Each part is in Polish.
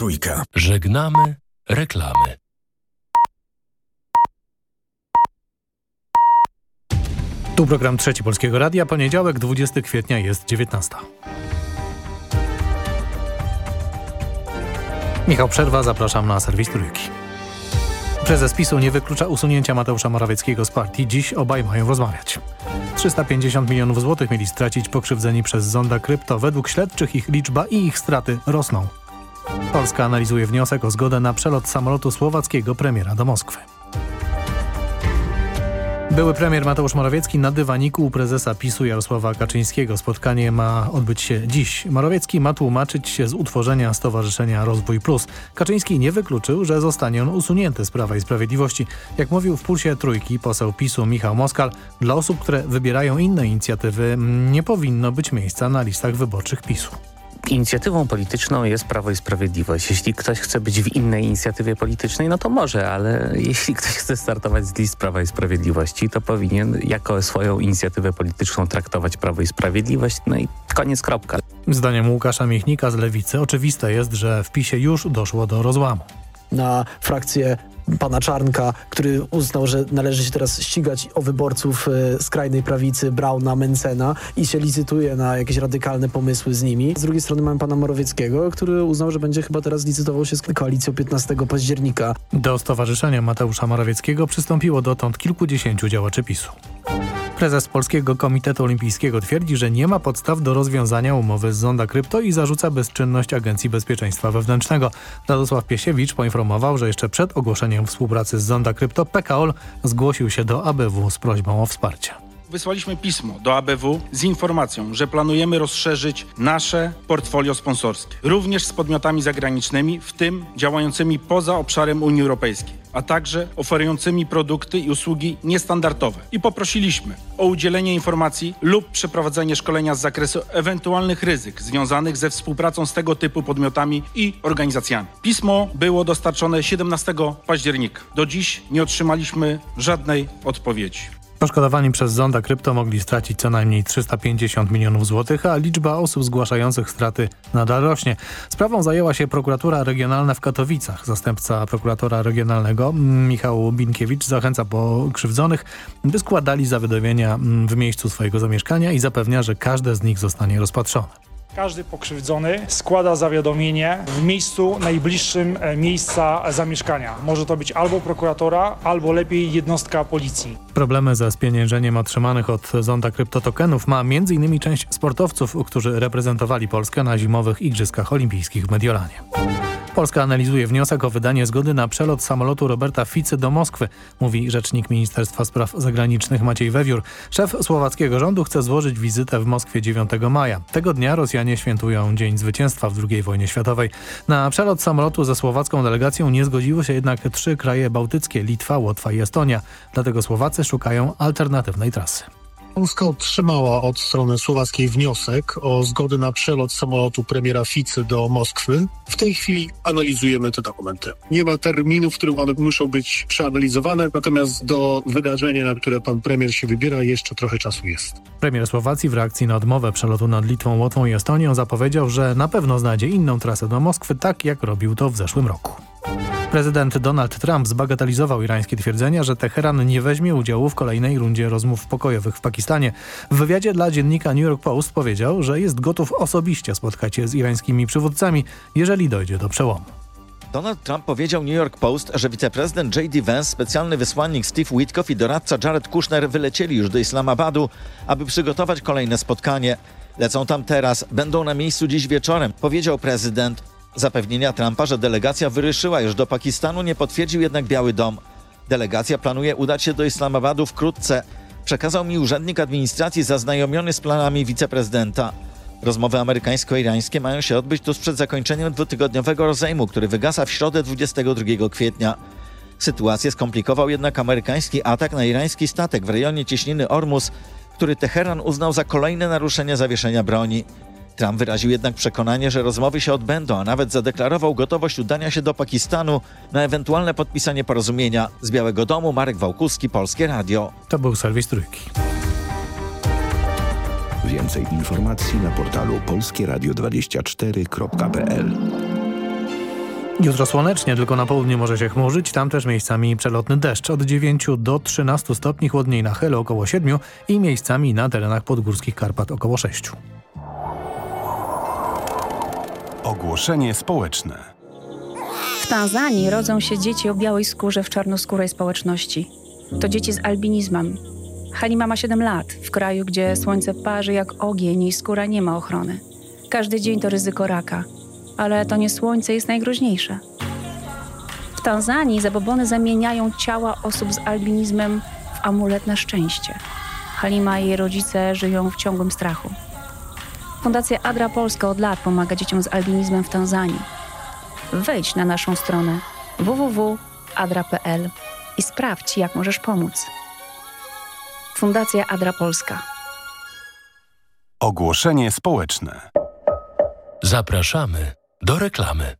Trójka. Żegnamy reklamy. Tu program Trzeci Polskiego Radia. Poniedziałek, 20 kwietnia jest 19. Michał Przerwa, zapraszam na serwis Trójki. Prezes PiSu nie wyklucza usunięcia Mateusza Morawieckiego z partii. Dziś obaj mają rozmawiać. 350 milionów złotych mieli stracić pokrzywdzeni przez zonda krypto. Według śledczych ich liczba i ich straty rosną. Polska analizuje wniosek o zgodę na przelot samolotu słowackiego premiera do Moskwy. Były premier Mateusz Morawiecki na dywaniku u prezesa PiSu Jarosława Kaczyńskiego. Spotkanie ma odbyć się dziś. Morawiecki ma tłumaczyć się z utworzenia Stowarzyszenia Rozwój Plus. Kaczyński nie wykluczył, że zostanie on usunięty z Prawa i Sprawiedliwości. Jak mówił w Pulsie Trójki poseł PiSu Michał Moskal, dla osób, które wybierają inne inicjatywy nie powinno być miejsca na listach wyborczych PiSu inicjatywą polityczną jest Prawo i Sprawiedliwość. Jeśli ktoś chce być w innej inicjatywie politycznej, no to może, ale jeśli ktoś chce startować z list Prawa i Sprawiedliwości, to powinien jako swoją inicjatywę polityczną traktować Prawo i Sprawiedliwość, no i koniec, kropka. Zdaniem Łukasza Miechnika z Lewicy oczywiste jest, że w PiSie już doszło do rozłamu na frakcję pana Czarnka, który uznał, że należy się teraz ścigać o wyborców e, skrajnej prawicy Brauna, Mencena i się licytuje na jakieś radykalne pomysły z nimi. Z drugiej strony mamy pana Morawieckiego, który uznał, że będzie chyba teraz licytował się z koalicją 15 października. Do Stowarzyszenia Mateusza Morawieckiego przystąpiło dotąd kilkudziesięciu działaczy PiSu. Prezes Polskiego Komitetu Olimpijskiego twierdzi, że nie ma podstaw do rozwiązania umowy z Zonda Krypto i zarzuca bezczynność Agencji Bezpieczeństwa Wewnętrznego. Radosław Piesiewicz poinformował, że jeszcze przed ogłoszeniem współpracy z Zonda Krypto PKOL zgłosił się do ABW z prośbą o wsparcie. Wysłaliśmy pismo do ABW z informacją, że planujemy rozszerzyć nasze portfolio sponsorskie, również z podmiotami zagranicznymi, w tym działającymi poza obszarem Unii Europejskiej, a także oferującymi produkty i usługi niestandardowe. I poprosiliśmy o udzielenie informacji lub przeprowadzenie szkolenia z zakresu ewentualnych ryzyk związanych ze współpracą z tego typu podmiotami i organizacjami. Pismo było dostarczone 17 października. Do dziś nie otrzymaliśmy żadnej odpowiedzi. Poszkodowani przez zonda krypto mogli stracić co najmniej 350 milionów złotych, a liczba osób zgłaszających straty nadal rośnie. Sprawą zajęła się prokuratura regionalna w Katowicach. Zastępca prokuratora regionalnego Michał Binkiewicz zachęca pokrzywdzonych, by składali zawiadomienia w miejscu swojego zamieszkania i zapewnia, że każde z nich zostanie rozpatrzone. Każdy pokrzywdzony składa zawiadomienie w miejscu najbliższym e, miejsca zamieszkania. Może to być albo prokuratora, albo lepiej jednostka policji. Problemy ze spieniężeniem otrzymanych od zonda kryptotokenów ma m.in. część sportowców, którzy reprezentowali Polskę na zimowych Igrzyskach Olimpijskich w Mediolanie. Polska analizuje wniosek o wydanie zgody na przelot samolotu Roberta Ficy do Moskwy, mówi rzecznik Ministerstwa Spraw Zagranicznych Maciej Wewiór. Szef słowackiego rządu chce złożyć wizytę w Moskwie 9 maja. Tego dnia Rosjanie świętują Dzień Zwycięstwa w II wojnie światowej. Na przelot samolotu ze słowacką delegacją nie zgodziły się jednak trzy kraje bałtyckie, Litwa, Łotwa i Estonia. Dlatego Słowacy szukają alternatywnej trasy. Polska otrzymała od strony słowackiej wniosek o zgodę na przelot samolotu premiera Ficy do Moskwy. W tej chwili analizujemy te dokumenty. Nie ma terminów, w którym one muszą być przeanalizowane, natomiast do wydarzenia, na które pan premier się wybiera, jeszcze trochę czasu jest. Premier Słowacji w reakcji na odmowę przelotu nad Litwą, Łotwą i Estonią zapowiedział, że na pewno znajdzie inną trasę do Moskwy, tak jak robił to w zeszłym roku. Prezydent Donald Trump zbagatelizował irańskie twierdzenia, że Teheran nie weźmie udziału w kolejnej rundzie rozmów pokojowych w Pakistanie. W wywiadzie dla dziennika New York Post powiedział, że jest gotów osobiście spotkać się z irańskimi przywódcami, jeżeli dojdzie do przełomu. Donald Trump powiedział New York Post, że wiceprezydent J.D. Vance, specjalny wysłannik Steve Witkoff i doradca Jared Kushner wylecieli już do Islamabadu, aby przygotować kolejne spotkanie. Lecą tam teraz, będą na miejscu dziś wieczorem, powiedział prezydent. Zapewnienia Trumpa, że delegacja wyruszyła już do Pakistanu, nie potwierdził jednak Biały Dom. Delegacja planuje udać się do Islamabadu wkrótce. Przekazał mi urzędnik administracji zaznajomiony z planami wiceprezydenta. Rozmowy amerykańsko-irańskie mają się odbyć tuż przed zakończeniem dwutygodniowego rozejmu, który wygasa w środę 22 kwietnia. Sytuację skomplikował jednak amerykański atak na irański statek w rejonie cieśniny Ormus, który Teheran uznał za kolejne naruszenie zawieszenia broni. Trump wyraził jednak przekonanie, że rozmowy się odbędą, a nawet zadeklarował gotowość udania się do Pakistanu na ewentualne podpisanie porozumienia. Z Białego Domu Marek Wałkuski, Polskie Radio. To był serwis Trójki. Więcej informacji na portalu polskieradio24.pl Jutro słonecznie, tylko na południu może się chmurzyć, tam też miejscami przelotny deszcz. Od 9 do 13 stopni chłodniej na Helo około 7 i miejscami na terenach podgórskich Karpat około 6. Ogłoszenie społeczne. W Tanzanii rodzą się dzieci o białej skórze w czarnoskórej społeczności. To dzieci z albinizmem. Halima ma 7 lat, w kraju, gdzie słońce parzy jak ogień i skóra nie ma ochrony. Każdy dzień to ryzyko raka, ale to nie słońce jest najgroźniejsze. W Tanzanii zabobony zamieniają ciała osób z albinizmem w amulet na szczęście. Halima i jej rodzice żyją w ciągłym strachu. Fundacja Adra Polska od lat pomaga dzieciom z albinizmem w Tanzanii. Wejdź na naszą stronę www.adra.pl i sprawdź, jak możesz pomóc. Fundacja Adra Polska. Ogłoszenie społeczne. Zapraszamy do reklamy.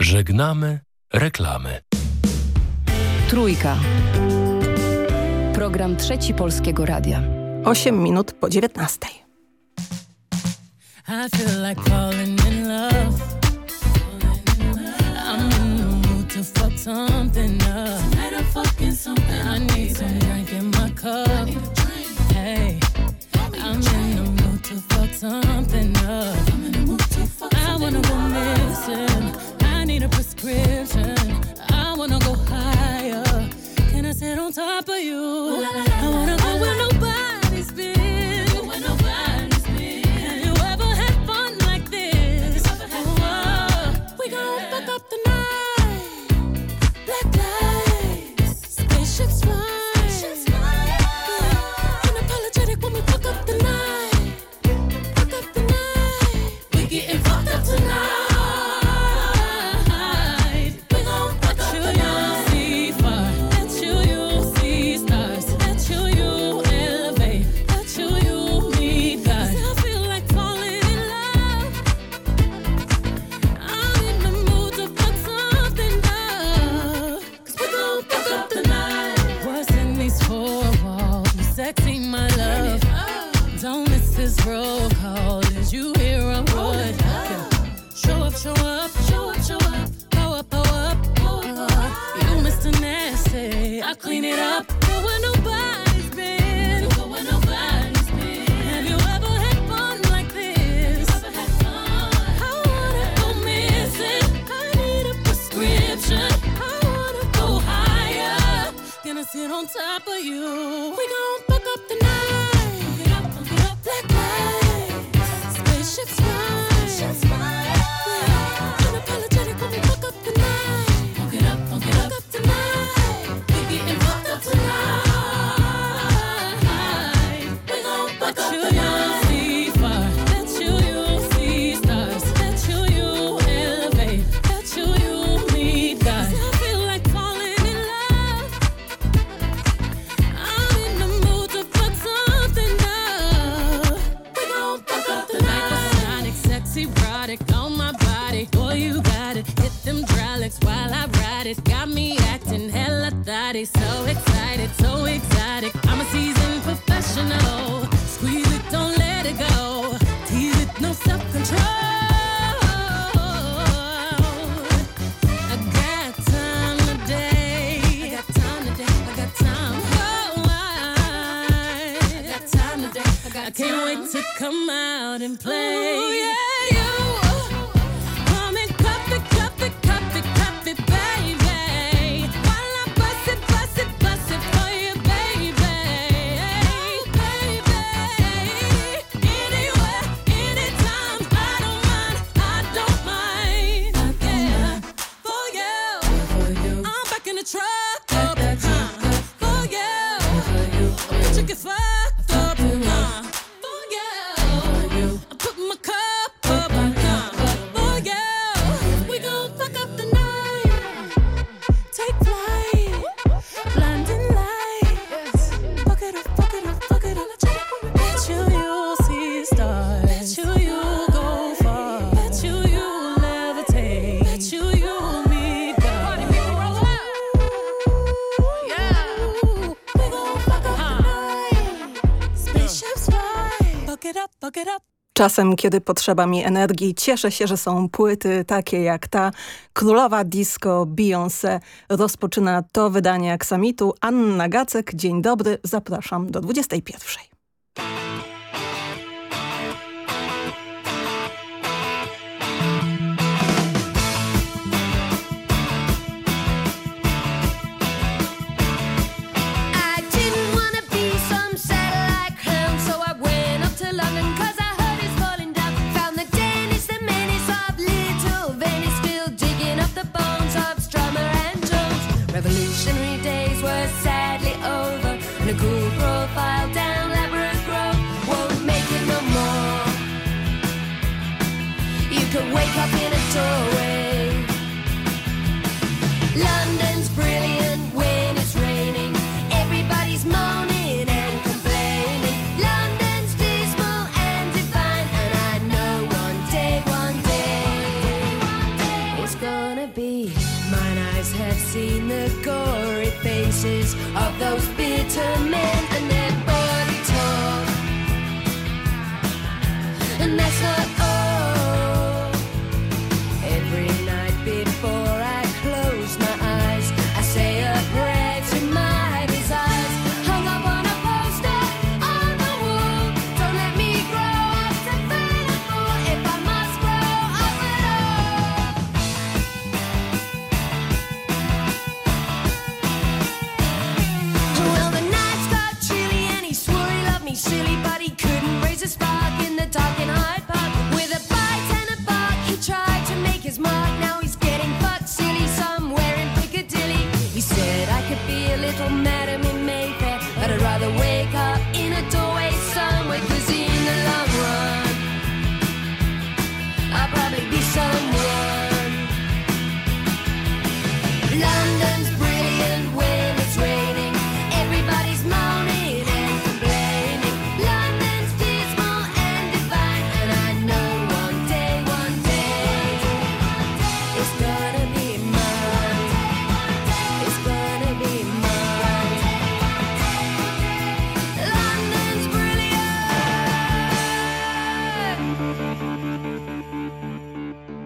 Żegnamy reklamy. Trójka. Program Trzeci Polskiego Radia. 8 minut po 19. I feel like falling in love. I'm in the mood to fuck something up. Tonight I'm fucking something I need some drink in my cup. Hey, I'm in the mood to fuck something up. I'm in the mood to fuck I wanna go missing. I need a prescription. I wanna go higher. Can I sit on top of you? I wanna go where nobody's been. Where nobody's been. Have you ever had fun like this? Oh, we gon' fuck up the night. Black lights, spaceships fly. I clean it up. Go where nobody's been. Go where nobody's been. Have you ever had fun like this? I wanna go missing. I need a prescription. I wanna go higher. Gonna sit on top of you. We gon' you can. Czasem, kiedy potrzeba mi energii, cieszę się, że są płyty takie jak ta. Królowa disco Beyoncé rozpoczyna to wydanie aksamitu. Anna Gacek, dzień dobry, zapraszam do 21.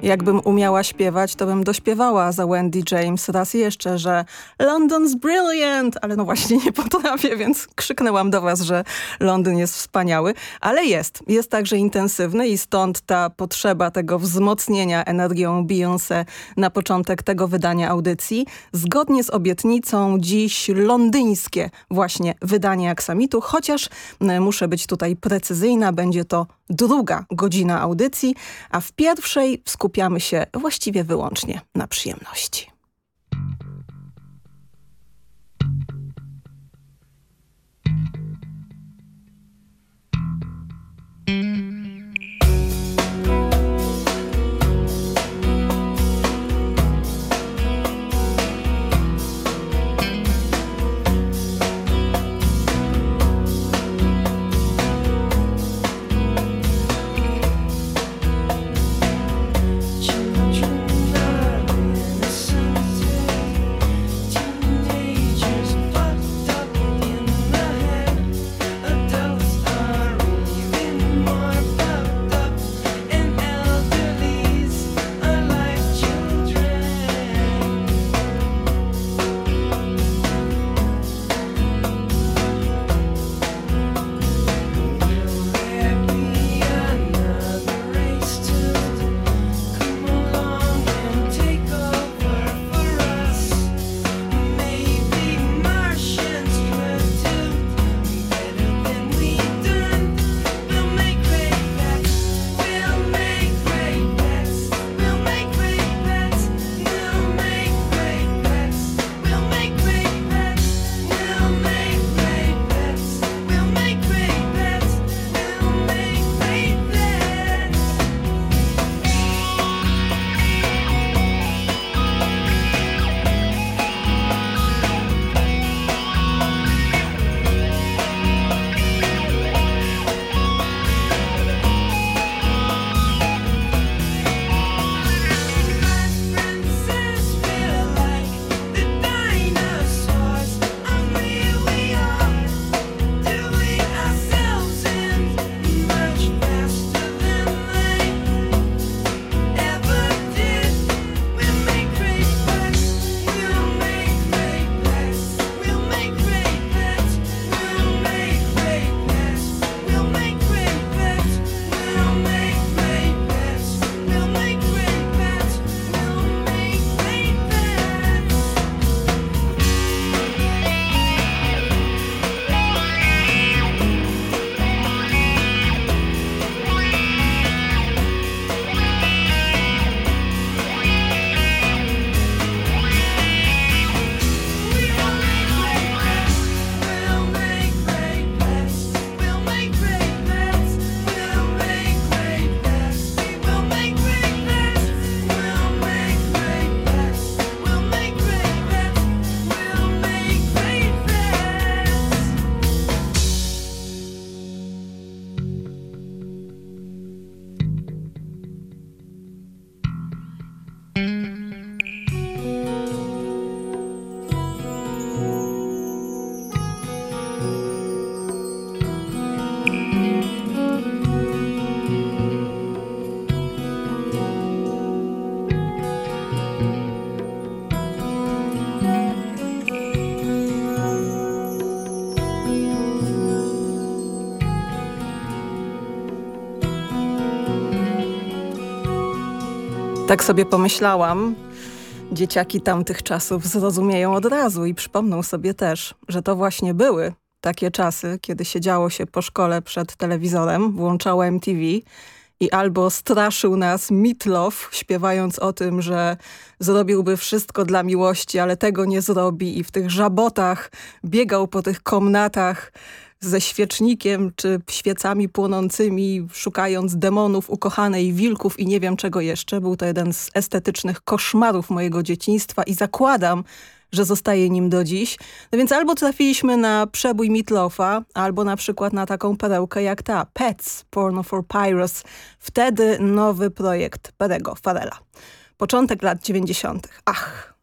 Jakbym umiała śpiewać, to bym dośpiewała za Wendy James raz jeszcze, że London's brilliant, ale no właśnie nie potrafię, więc krzyknęłam do was, że Londyn jest wspaniały, ale jest. Jest także intensywny i stąd ta potrzeba tego wzmocnienia energią Beyoncé na początek tego wydania audycji. Zgodnie z obietnicą dziś londyńskie właśnie wydanie aksamitu, chociaż muszę być tutaj precyzyjna, będzie to druga godzina audycji, a w pierwszej skupiamy się właściwie wyłącznie na przyjemności. Tak sobie pomyślałam. Dzieciaki tamtych czasów zrozumieją od razu i przypomną sobie też, że to właśnie były takie czasy, kiedy siedziało się po szkole przed telewizorem, włączało MTV i albo straszył nas Mitlow, śpiewając o tym, że zrobiłby wszystko dla miłości, ale tego nie zrobi i w tych żabotach biegał po tych komnatach ze świecznikiem czy świecami płonącymi, szukając demonów, ukochanej, wilków i nie wiem czego jeszcze. Był to jeden z estetycznych koszmarów mojego dzieciństwa i zakładam, że zostaje nim do dziś. No więc albo trafiliśmy na przebój Mitlofa, albo na przykład na taką perełkę jak ta, Pets, Porno for Pyros. Wtedy nowy projekt Perego Farela. Początek lat 90. Ach,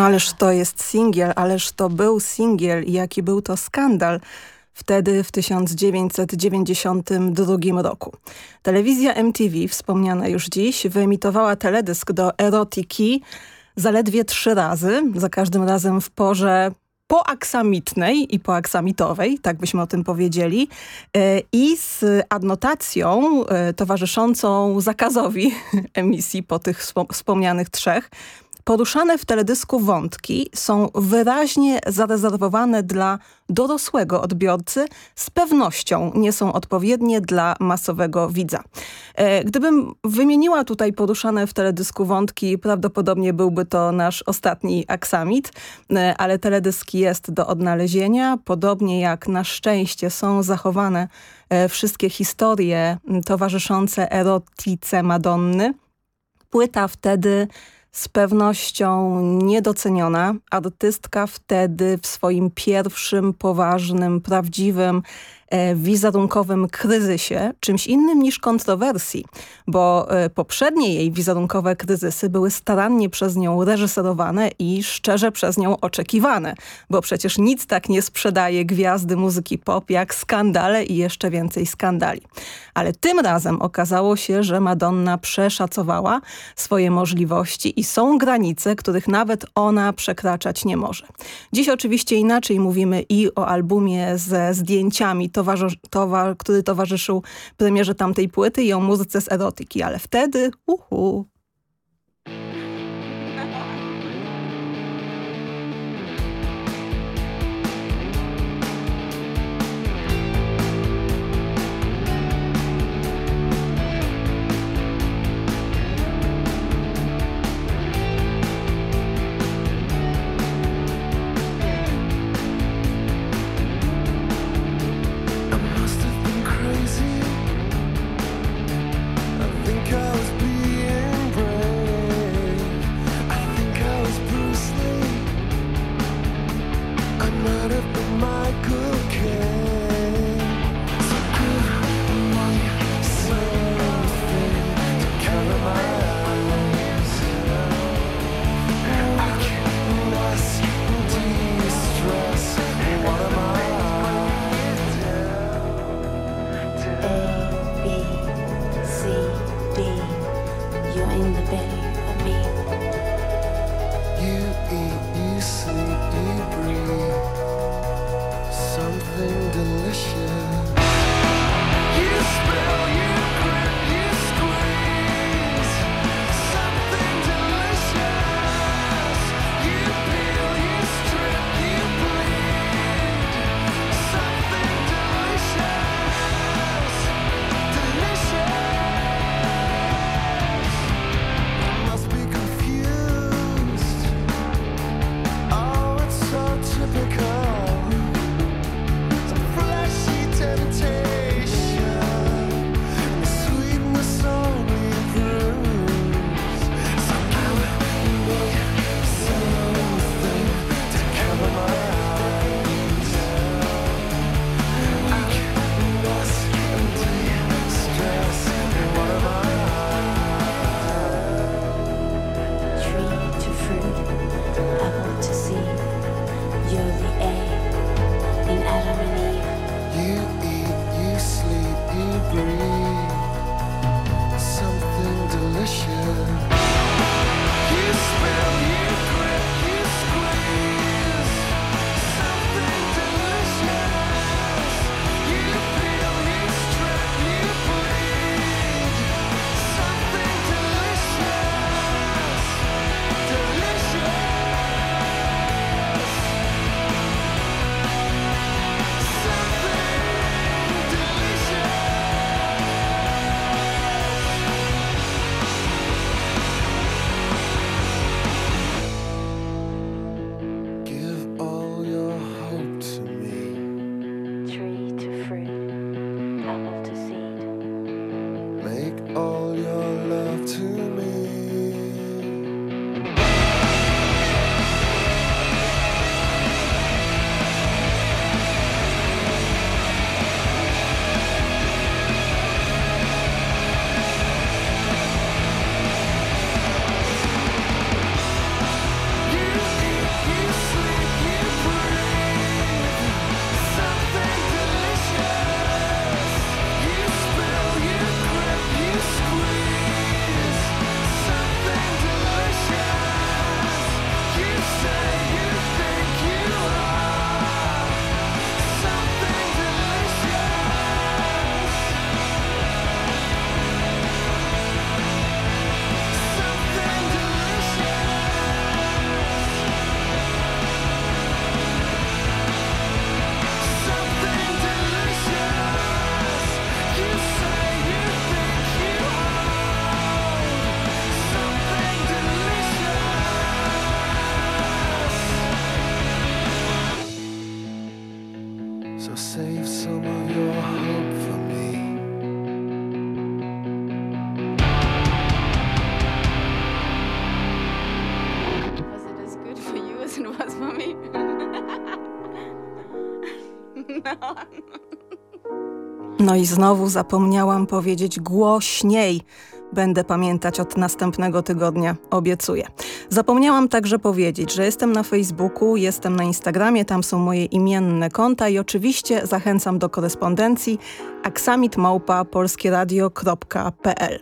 Ależ to jest singiel, ależ to był singiel i jaki był to skandal wtedy w 1992 roku. Telewizja MTV, wspomniana już dziś, wyemitowała teledysk do erotiki zaledwie trzy razy, za każdym razem w porze poaksamitnej i poaksamitowej, tak byśmy o tym powiedzieli, e, i z adnotacją e, towarzyszącą zakazowi emisji po tych wspomnianych trzech, Poruszane w teledysku wątki są wyraźnie zarezerwowane dla dorosłego odbiorcy, z pewnością nie są odpowiednie dla masowego widza. E, gdybym wymieniła tutaj poruszane w teledysku wątki, prawdopodobnie byłby to nasz ostatni aksamit, e, ale teledysk jest do odnalezienia, podobnie jak na szczęście są zachowane e, wszystkie historie towarzyszące erotice Madonny. Płyta wtedy z pewnością niedoceniona. Artystka wtedy w swoim pierwszym, poważnym, prawdziwym wizerunkowym kryzysie, czymś innym niż kontrowersji, bo e, poprzednie jej wizerunkowe kryzysy były starannie przez nią reżyserowane i szczerze przez nią oczekiwane, bo przecież nic tak nie sprzedaje gwiazdy muzyki pop jak skandale i jeszcze więcej skandali. Ale tym razem okazało się, że Madonna przeszacowała swoje możliwości i są granice, których nawet ona przekraczać nie może. Dziś oczywiście inaczej mówimy i o albumie ze zdjęciami towar który towarzyszył premierze tamtej płyty i o muzyce z erotyki, ale wtedy uhu, i znowu zapomniałam powiedzieć głośniej. Będę pamiętać od następnego tygodnia, obiecuję. Zapomniałam także powiedzieć, że jestem na Facebooku, jestem na Instagramie, tam są moje imienne konta i oczywiście zachęcam do korespondencji aksamitmałpa polskieradio.pl.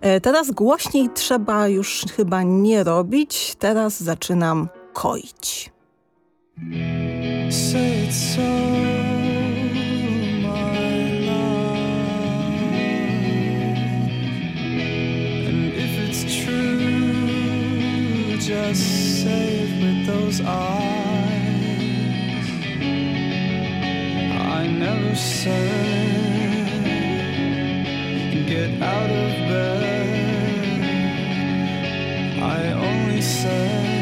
E, Teraz głośniej trzeba już chyba nie robić, teraz zaczynam koić. Say just with those eyes. I never said get out of bed. I only said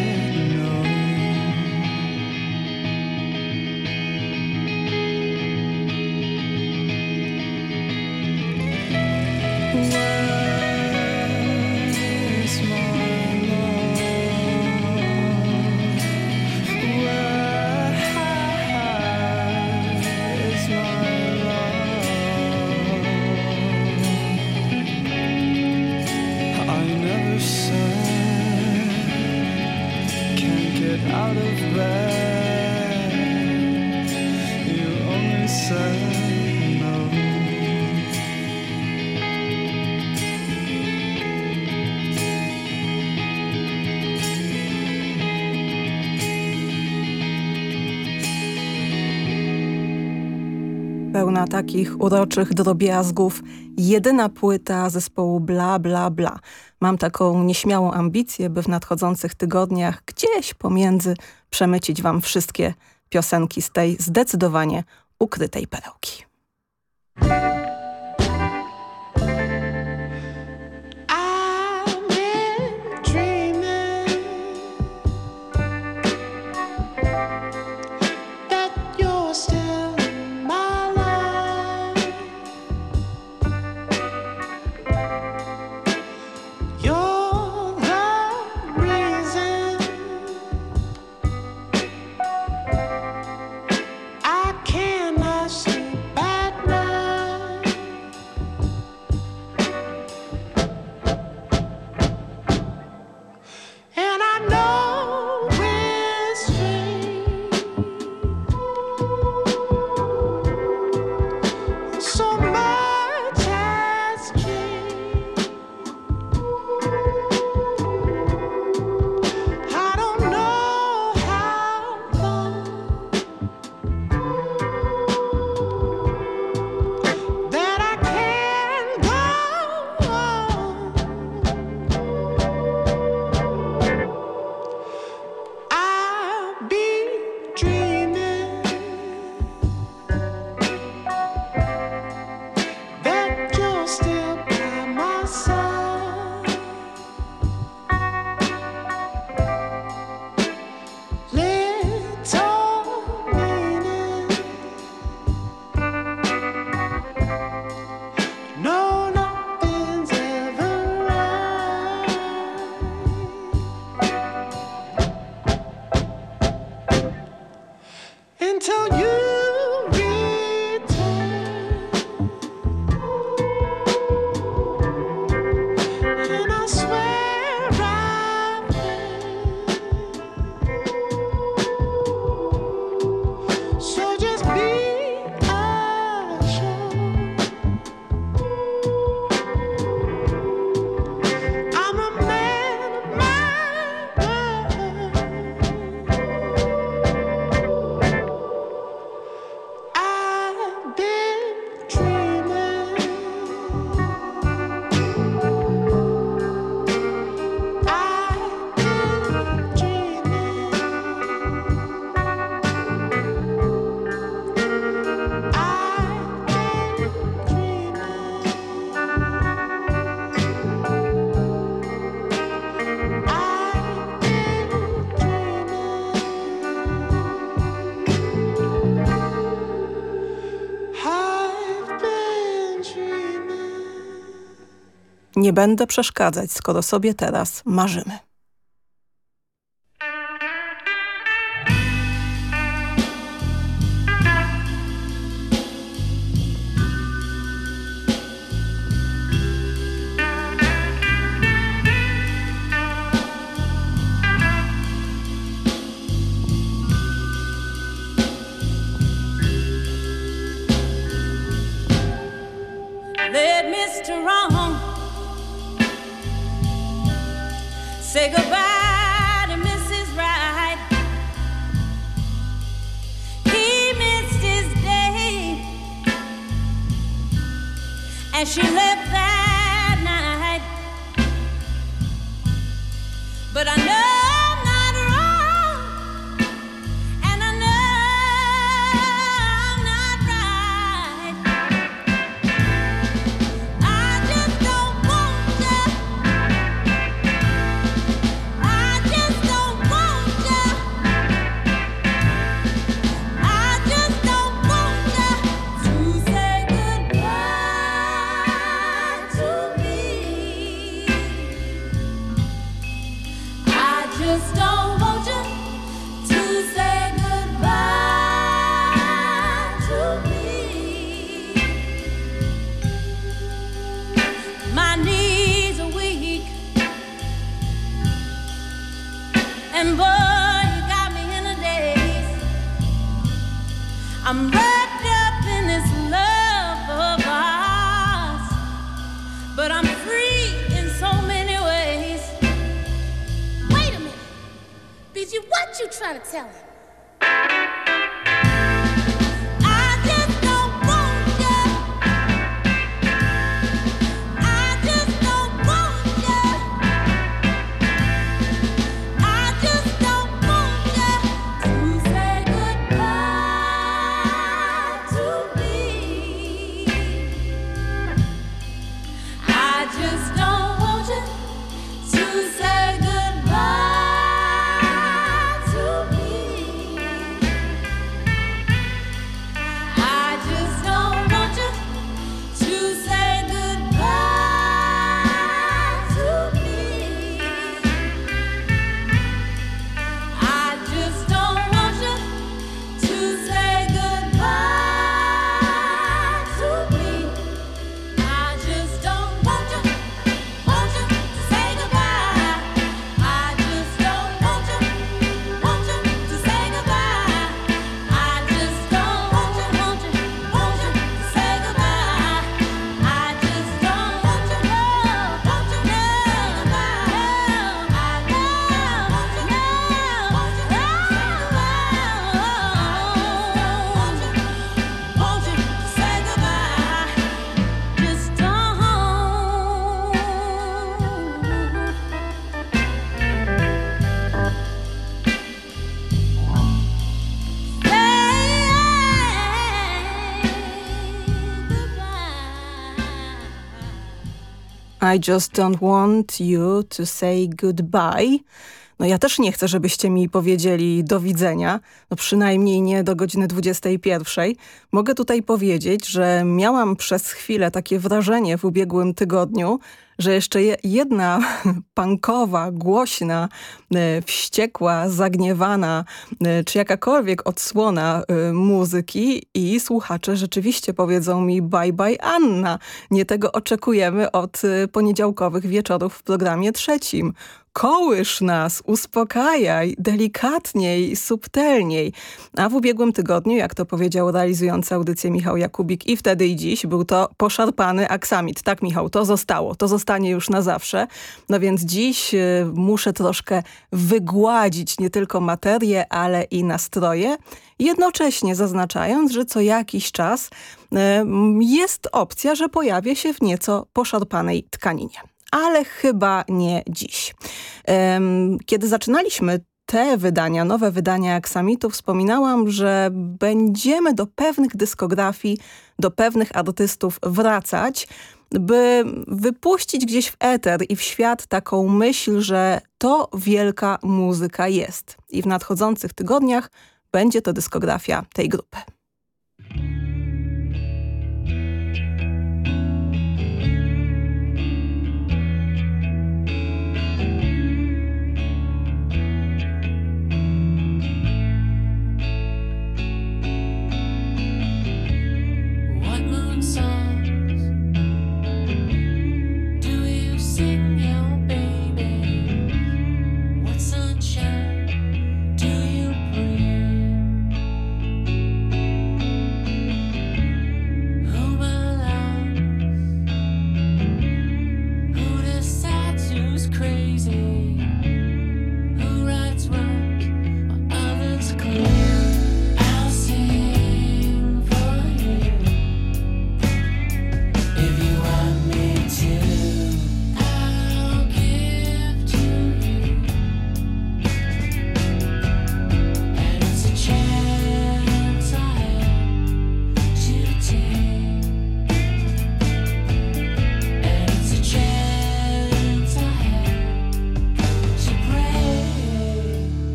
pełna takich uroczych drobiazgów. Jedyna płyta zespołu Bla Bla Bla. Mam taką nieśmiałą ambicję, by w nadchodzących tygodniach gdzieś pomiędzy przemycić wam wszystkie piosenki z tej zdecydowanie ukrytej perełki. Nie będę przeszkadzać, skoro sobie teraz marzymy. Mr. Wrong. Say goodbye to Mrs. Right. He missed his day, and she left just don't I just don't want you to say goodbye. No ja też nie chcę, żebyście mi powiedzieli do widzenia, no przynajmniej nie do godziny 21. Mogę tutaj powiedzieć, że miałam przez chwilę takie wrażenie w ubiegłym tygodniu, że jeszcze je- jedna punkowa, głośna, e, wściekła, zagniewana, e, czy jakakolwiek odsłona e, muzyki i słuchacze rzeczywiście powiedzą mi bye bye Anna. Nie tego oczekujemy od poniedziałkowych wieczorów w programie trzecim. Kołysz nas, uspokajaj, delikatniej, subtelniej. A w ubiegłym tygodniu, jak to powiedział realizujący audycję Michał Jakubik i wtedy i dziś, był to poszarpany aksamit. Tak Michał, to zostało, to zostanie już na zawsze. No więc dziś y, muszę troszkę wygładzić nie tylko materię, ale i nastroje, jednocześnie zaznaczając, że co jakiś czas y, jest opcja, że pojawię się w nieco poszarpanej tkaninie ale chyba nie dziś. Kiedy zaczynaliśmy te wydania, nowe wydania Aksamitu, wspominałam, że będziemy do pewnych dyskografii, do pewnych artystów wracać, by wypuścić gdzieś w eter i w świat taką myśl, że to wielka muzyka jest. I w nadchodzących tygodniach będzie to dyskografia tej grupy.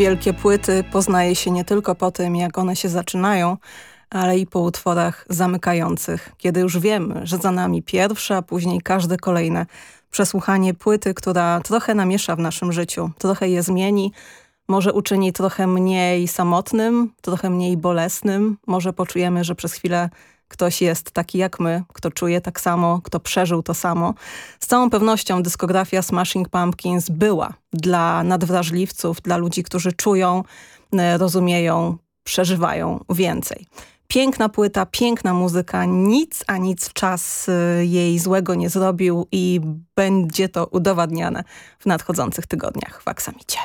Wielkie płyty poznaje się nie tylko po tym, jak one się zaczynają, ale i po utworach zamykających, kiedy już wiemy, że za nami pierwsze, a później każde kolejne przesłuchanie płyty, która trochę namiesza w naszym życiu, trochę je zmieni, może uczyni trochę mniej samotnym, trochę mniej bolesnym, może poczujemy, że przez chwilę ktoś jest taki jak my, kto czuje tak samo, kto przeżył to samo. Z całą pewnością dyskografia Smashing Pumpkins była dla nadwrażliwców, dla ludzi, którzy czują, e, rozumieją, przeżywają więcej. Piękna płyta, piękna muzyka, nic a nic czas e, jej złego nie zrobił i będzie to udowadniane w nadchodzących tygodniach w Aksamicie.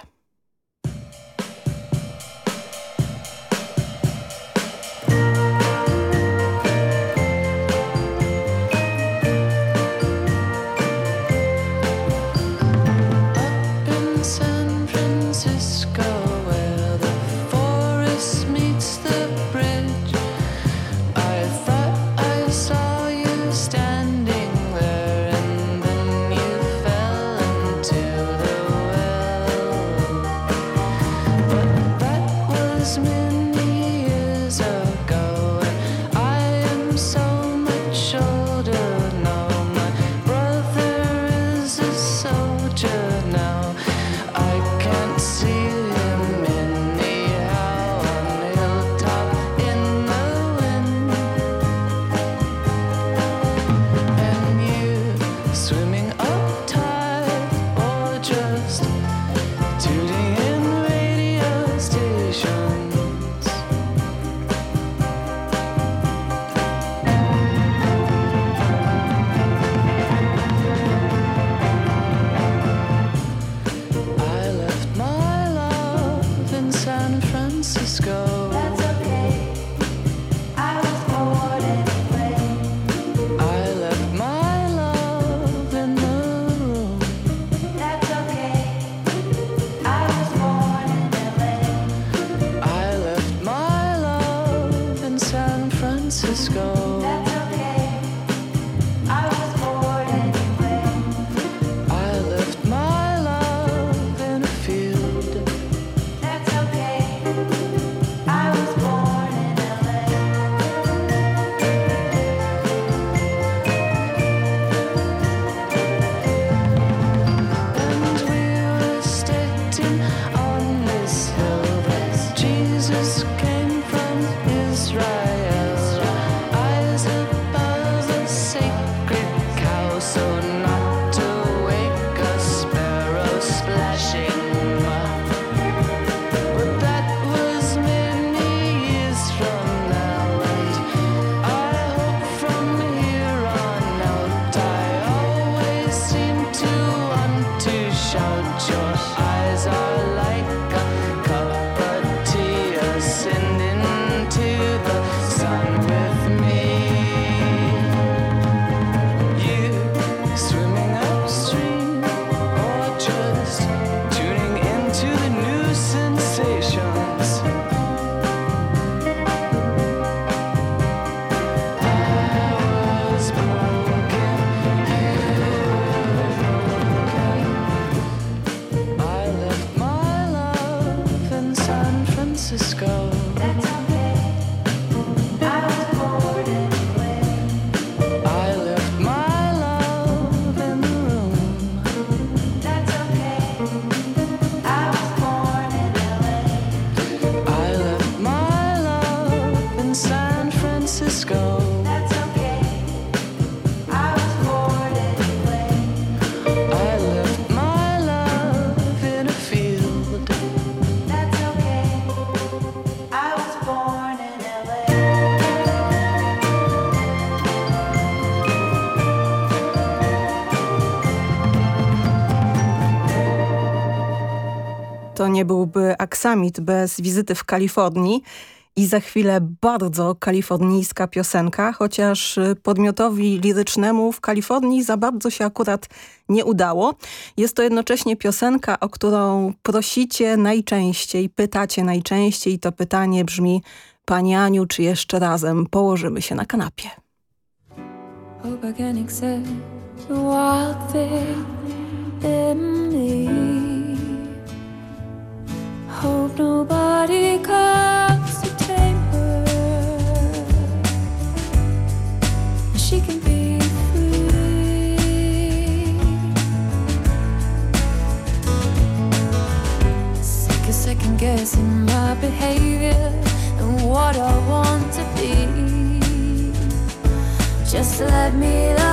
Nie byłby aksamit bez wizyty w Kalifornii. I za chwilę bardzo kalifornijska piosenka, chociaż podmiotowi lirycznemu w Kalifornii za bardzo się akurat nie udało. Jest to jednocześnie piosenka, o którą prosicie najczęściej, pytacie najczęściej to pytanie brzmi Pani Aniu, czy jeszcze razem położymy się na kanapie? Hope I can. Hope nobody comes to tame her. She can be free. Sick of second guessing my behavior and what I want to be. Just let me.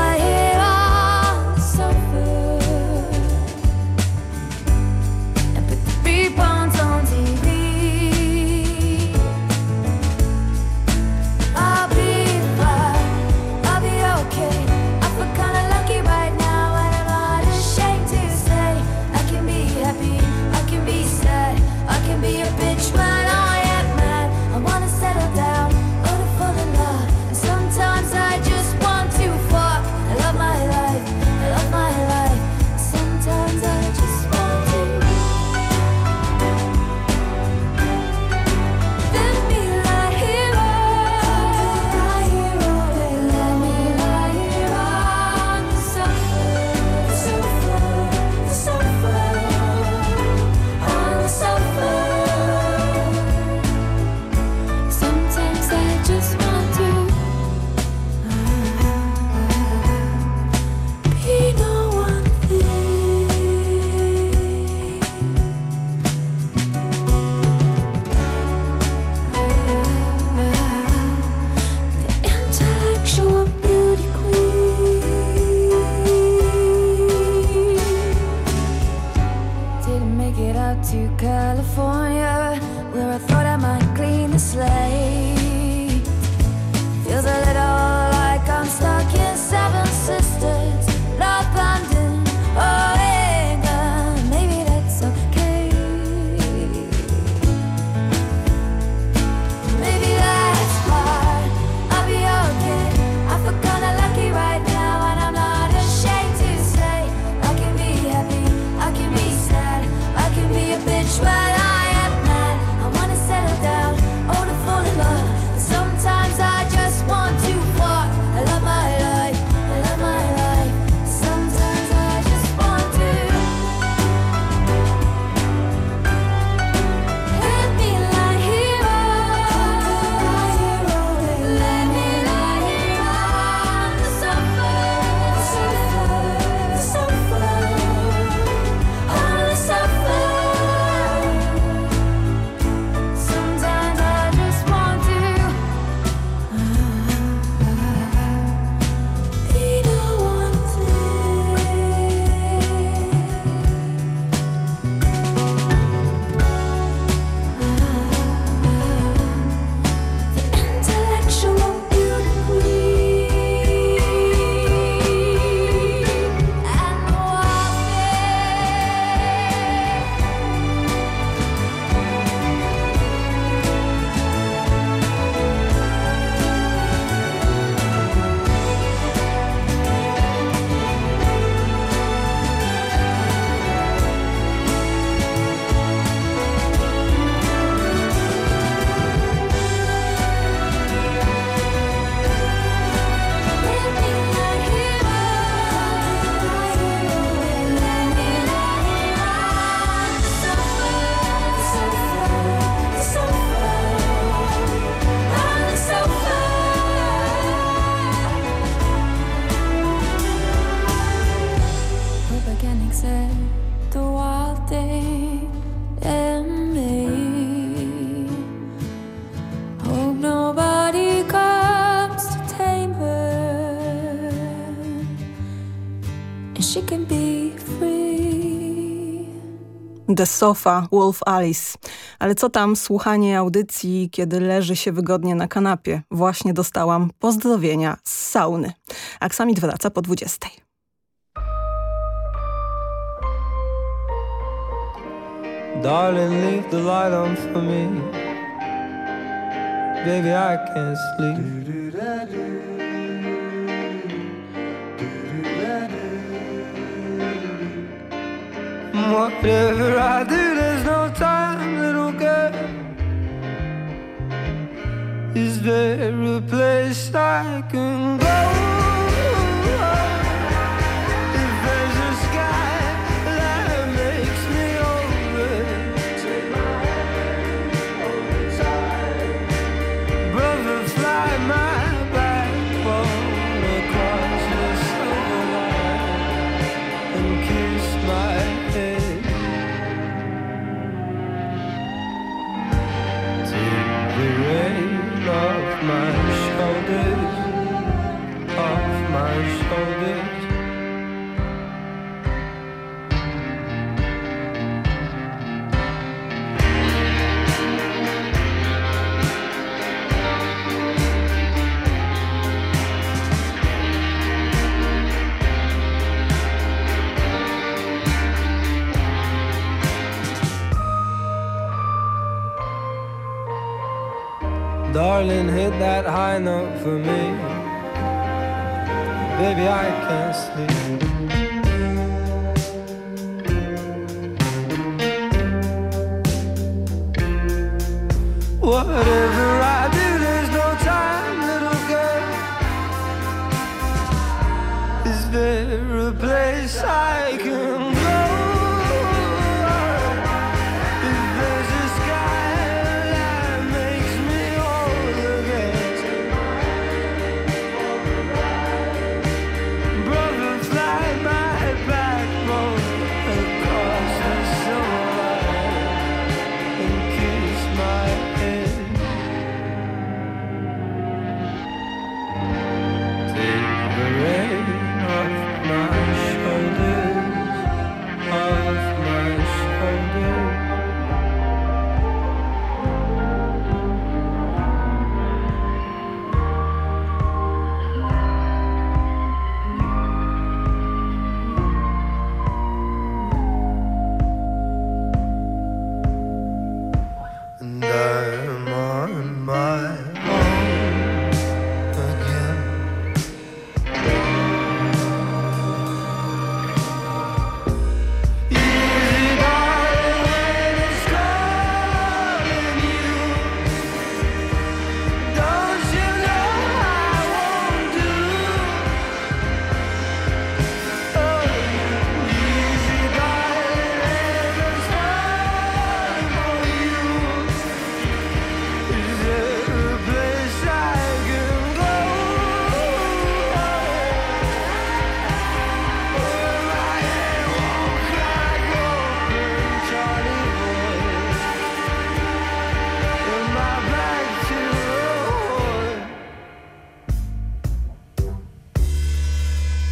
she can be free. The Sofa, Wolf Alice. Ale co tam słuchanie audycji, kiedy leży się wygodnie na kanapie? Właśnie dostałam pozdrowienia z sauny. Aksamit wraca po 20. Darling, leave the light on for me. Baby, I can't sleep. Whatever I do, there's no time, little girl. Is there a place I can go? Darling, hit that high note for me. Baby, I can't sleep. Whatever I do, there's no time, little girl. Is there a place I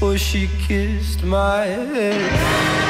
Oh, she kissed my head.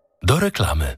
do reklamy.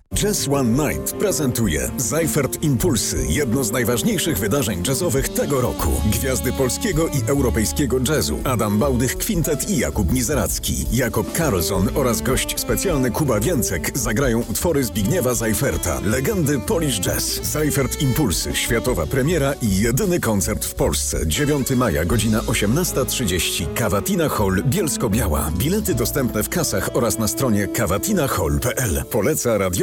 Jazz One Night prezentuje Seifert Impulsy, jedno z najważniejszych wydarzeń jazzowych tego roku. Gwiazdy polskiego i europejskiego jazzu Adam Bałdych Kwintet i Jakub Mizeracki. Jakob Karlsson oraz gość specjalny Kuba Więcek zagrają utwory Zbigniewa Seiferta, legendy Polish Jazz. Seifert Impulsy, światowa premiera i jedyny koncert w Polsce. 9 maja, godzina 18.30. Kawatina Hall, Bielsko-Biała. Bilety dostępne w kasach oraz na stronie kawatinahall.pl. Poleca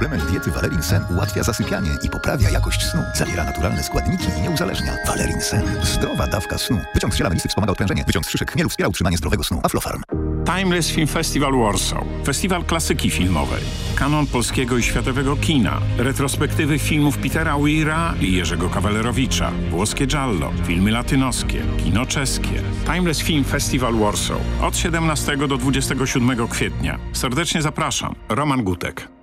Suplement diety Valerin Sen ułatwia zasypianie i poprawia jakość snu. Zawiera naturalne składniki i nie uzależnia. Valerin Sen. Zdrowa dawka snu. Wyciąg z ziela melisy wspomaga odprężenie. Wyciąg z szyszek chmielu wspiera utrzymanie zdrowego snu. Aflofarm. Timeless Film Festival Warsaw. Festiwal klasyki filmowej. Kanon polskiego i światowego kina. Retrospektywy filmów Petera Weira i Jerzego Kawalerowicza. Włoskie giallo. Filmy latynoskie. Kino czeskie. Timeless Film Festival Warsaw. Od 17 do 27 kwietnia. Serdecznie zapraszam. Roman Gutek.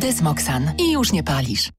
Desmoxan. I już nie palisz.